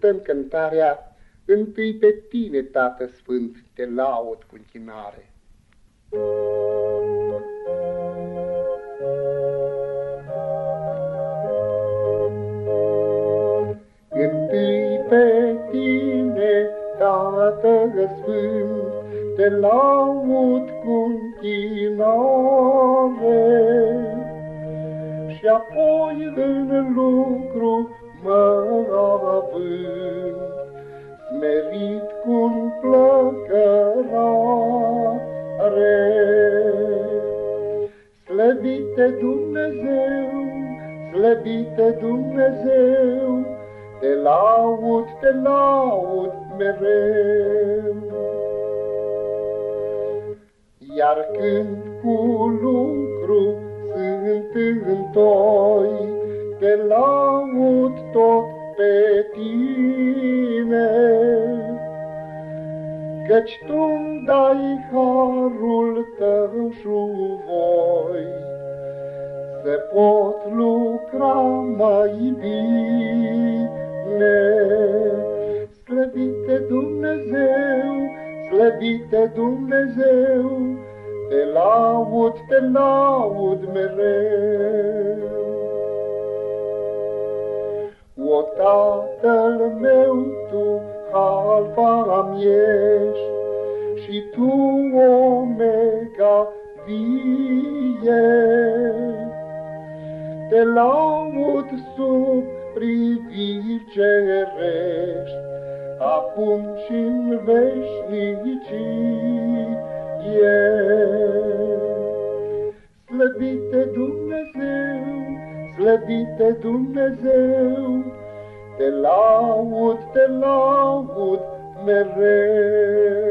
Cântăm cântarea, întâi pe tine, Tată Sfânt, te laud cu închinare. Întâi pe tine, Tată Sfânt, te laud cu închinare, și apoi în lucru plăcărare. Slăbite Dumnezeu, slăbite Dumnezeu, te laud, te laud mereu. Iar când cu lucru sunt întoi, te laud tot pe tine, Căci tu-mi dai harul tău și voi, Să pot lucra mai bine. Slăbite Dumnezeu, slăbite Dumnezeu, Te laud, te laud mereu. O, Tatăl meu, Tu alfa-mi ești, Și Tu omega vie. Te laud sub priviri cerești, Acum și-n veșnicie. Slăbite Dumnezeu, slăbite Dumnezeu, te laud, te laud mereu.